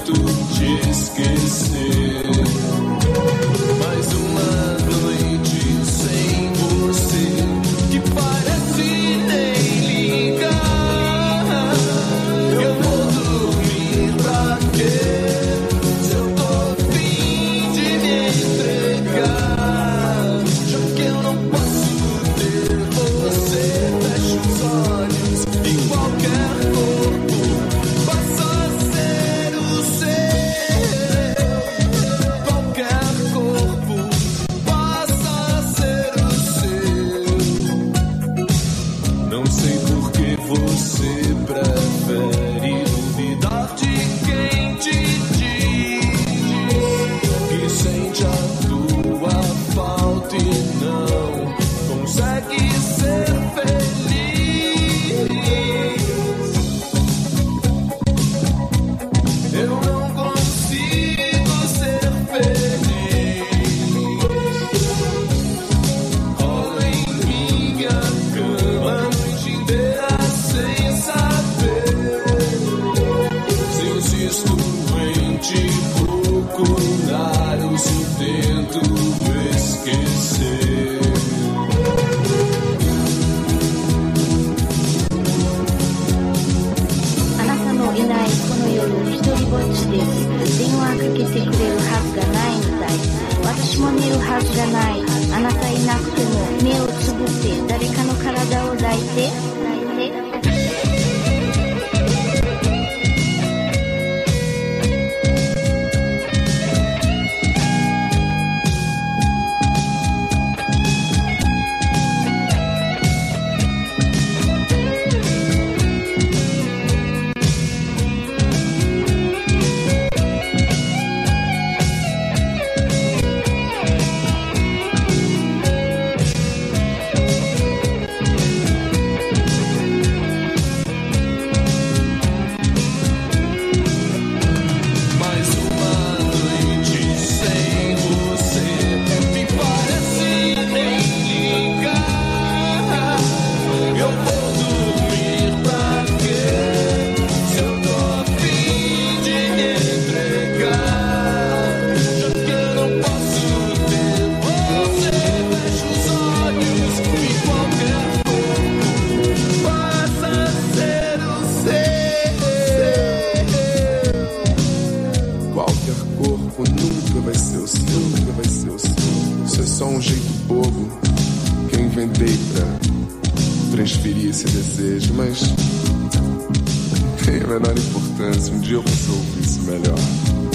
tú. あなたのいないこの夜、一人ぼっちで電話かけてくれるはずがないみたい私も寝るはずがないあなたいなくても目をつぶって só um jeito bobo que eu inventei pra transferir esse desejo, mas tem a menor importância. Um dia eu resolvo isso melhor.